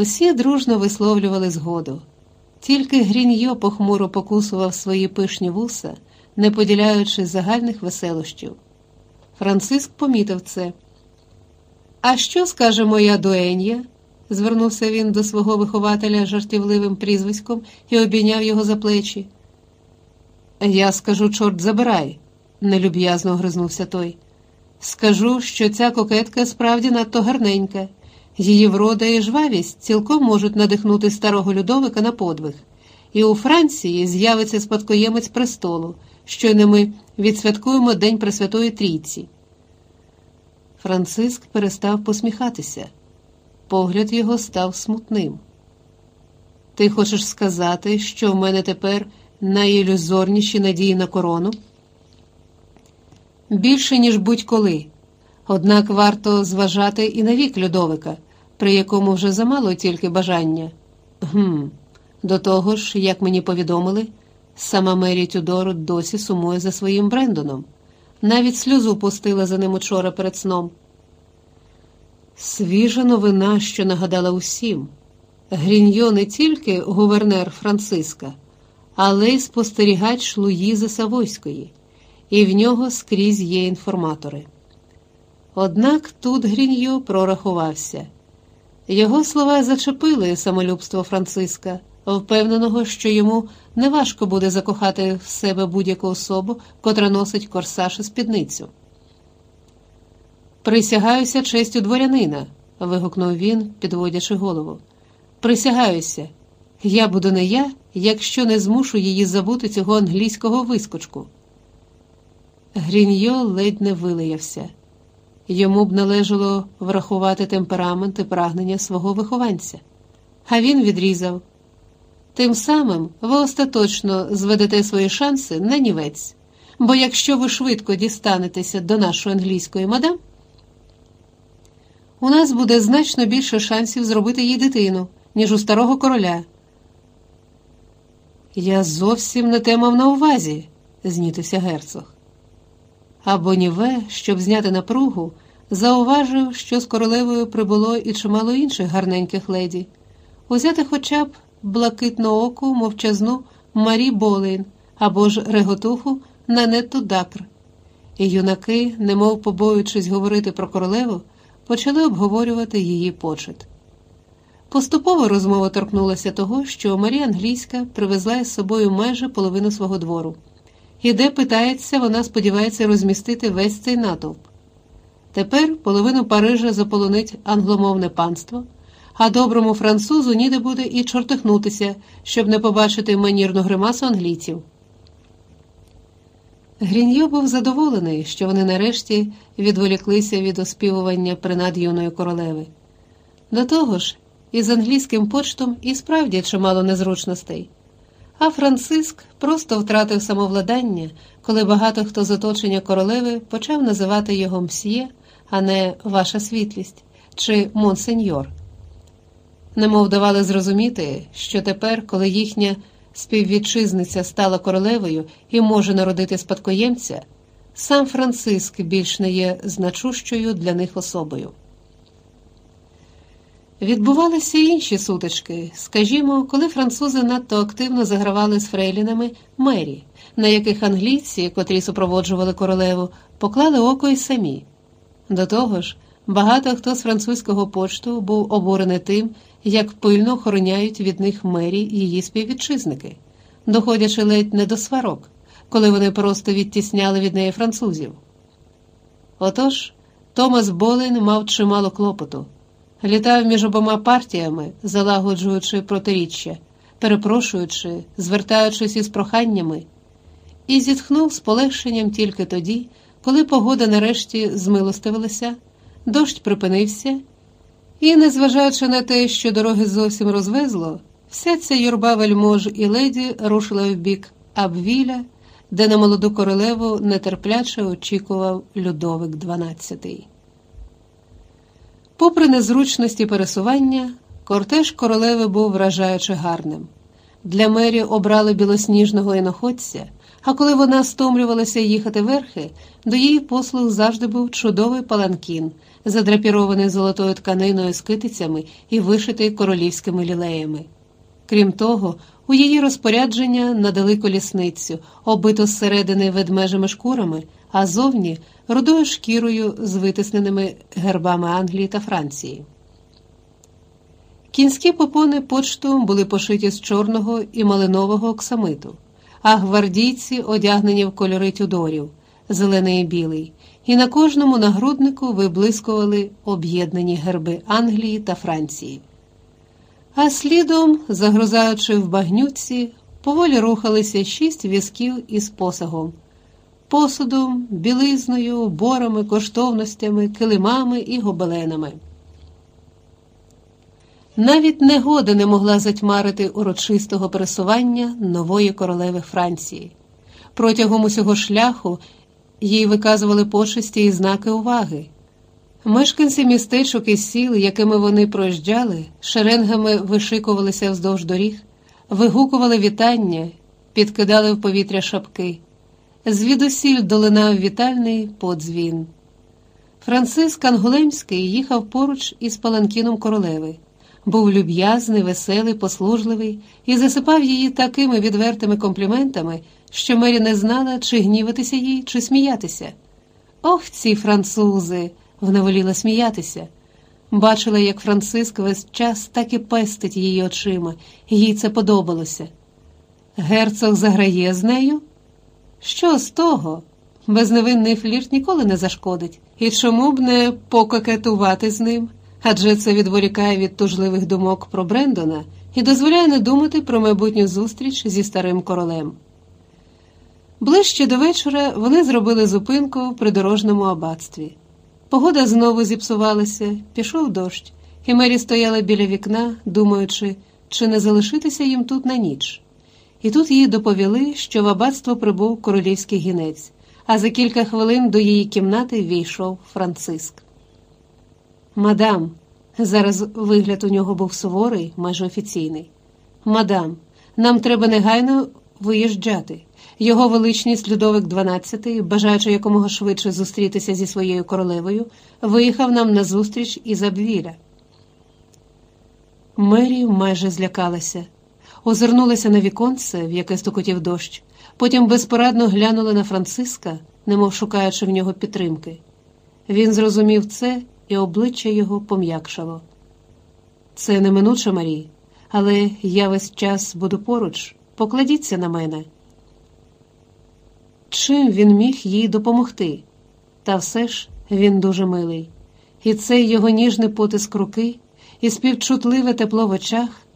Усі дружно висловлювали згоду. Тільки Гріньо похмуро покусував свої пишні вуса, не поділяючи загальних веселощів. Франциск помітив це. А що скаже моя дуенья? звернувся він до свого вихователя жартівливим прізвиськом і обійняв його за плечі. Я скажу, чорт забирай, нелюб'язно огризнувся той. Скажу, що ця кокетка справді надто гарненька. Її врода і жвавість цілком можуть надихнути старого Людовика на подвиг, і у Франції з'явиться спадкоємець престолу, щойно ми відсвяткуємо День Пресвятої Трійці. Франциск перестав посміхатися. Погляд його став смутним. Ти хочеш сказати, що в мене тепер найілюзорніші надії на корону? Більше, ніж будь-коли. Однак варто зважати і на вік Людовика, при якому вже замало тільки бажання. Гм, До того ж, як мені повідомили, сама Мері Тюдор досі сумує за своїм Брендоном. Навіть сльозу пустила за ним учора перед сном. Свіжа новина, що нагадала усім. Гріньо не тільки гувернер Франциска, але й спостерігач Луїзи Савойської, і в нього скрізь є інформатори. Однак тут Гріньо прорахувався. Його слова зачепили самолюбство Франциска, впевненого, що йому неважко буде закохати в себе будь-яку особу, котра носить корсаж і спідницю. Присягаюся честю дворянина, вигукнув він, підводячи голову. Присягаюся, я буду не я, якщо не змушу її забути цього англійського вискочку. Гріньо ледь не вилаявся. Йому б належало врахувати темперамент і прагнення свого вихованця, а він відрізав. Тим самим ви остаточно зведете свої шанси на нівець, бо якщо ви швидко дістанетеся до нашої англійської мадам, у нас буде значно більше шансів зробити їй дитину, ніж у старого короля. Я зовсім не те мав на увазі, знітився герцог. А Боніве, щоб зняти напругу, зауважив, що з королевою прибуло і чимало інших гарненьких леді, узяти хоча б блакитнооку, мовчазну Марі Болейн або ж реготуху Нанетту Дакр. І юнаки, немов побоюючись говорити про королеву, почали обговорювати її почет. Поступово розмова торкнулася того, що Марія Англійська привезла із собою майже половину свого двору, і де питається, вона сподівається розмістити весь цей натовп. Тепер половину Парижа заполонить англомовне панство, а доброму французу ніде буде і чортихнутися, щоб не побачити манірну гримасу англійців. Гріньо був задоволений, що вони нарешті відволіклися від оспівування принад юної королеви. До того ж, із англійським почтом і справді чимало незручностей. А Франциск просто втратив самовладання, коли багато хто з оточення королеви почав називати його мсьє, а не ваша світлість чи монсеньор. Немов давали зрозуміти, що тепер, коли їхня співвітчизниця стала королевою і може народити спадкоємця, сам Франциск більш не є значущою для них особою. Відбувалися інші сутички, скажімо, коли французи надто активно загравали з фрейлінами мері, на яких англійці, котрі супроводжували королеву, поклали око й самі. До того ж, багато хто з французького почту був обурений тим, як пильно охороняють від них мері її співвітчизники, доходячи ледь не до сварок, коли вони просто відтісняли від неї французів. Отож, Томас Болейн мав чимало клопоту, літав між обома партіями, залагоджуючи протиріччя, перепрошуючи, звертаючись із проханнями, і зітхнув з полегшенням тільки тоді, коли погода нарешті змилостивилася, дощ припинився. І, незважаючи на те, що дороги зовсім розвезло, вся ця юрба вельмож і леді рушила в бік Абвіля, де на молоду королеву нетерпляче очікував Людовик XII. Попри незручності пересування, кортеж королеви був вражаючи гарним. Для мері обрали білосніжного іноходця, А коли вона стомлювалася їхати верхи, до її послуг завжди був чудовий паланкін, задрапірований золотою тканиною з китицями і вишитий королівськими лілеями. Крім того, у її розпорядження надали колісницю, обиту зсередини ведмежими шкурами, а зовні рудою шкірою з витисненими гербами Англії та Франції. Кінські попони почту були пошиті з чорного і малинового оксамиту, а гвардійці одягнені в кольори тюдорів, зелений і білий, і на кожному нагруднику виблискували об'єднані герби Англії та Франції. А слідом, загрузаючи в багнюці, поволі рухалися шість візків із посагом, посудом, білизною, борами, коштовностями, килимами і гобеленами. Навіть негода не могла затьмарити урочистого пересування нової королеви Франції. Протягом усього шляху їй виказували почесті і знаки уваги. Мешканці містечок і сіл, якими вони проїжджали, шеренгами вишикувалися вздовж доріг, вигукували вітання, підкидали в повітря шапки. Звідусіль долинав вітальний подзвін. Франциск Анголемський їхав поруч із паланкіном королеви був люб'язний, веселий, послужливий і засипав її такими відвертими компліментами, що Мері не знала, чи гніватися їй, чи сміятися. Ох, ці французи! вона воліла сміятися. Бачила, як Франциск весь час так і пестить її очима, їй це подобалося. Герцог заграє з нею? Що з того? Безневинний флірт ніколи не зашкодить, і чому б не пококетувати з ним? адже це відволікає від тужливих думок про Брендона і дозволяє не думати про майбутню зустріч зі старим королем. Ближче до вечора вони зробили зупинку в придорожному аббатстві. Погода знову зіпсувалася, пішов дощ, і Мері стояла біля вікна, думаючи, чи не залишитися їм тут на ніч. І тут їй доповіли, що в аббатство прибув королівський гінець, а за кілька хвилин до її кімнати війшов Франциск. Мадам, зараз вигляд у нього був суворий, майже офіційний. Мадам, нам треба негайно виїжджати. Його величність Людовик XII, бажаючи якомога швидше зустрітися зі своєю королевою, виїхав нам на зустріч із Абвіля. Мері майже злякалася, озирнулася на віконце, в яке стукотів дощ, потім безпорадно глянула на Франциска, немов шукаючи в нього підтримки. Він зрозумів це і обличчя його пом'якшало. Це неминуче, Марі, але я весь час буду поруч, покладіться на мене. Чим він міг їй допомогти? Та все ж він дуже милий, і цей його ніжний потиск руки і співчутливе тепло в очах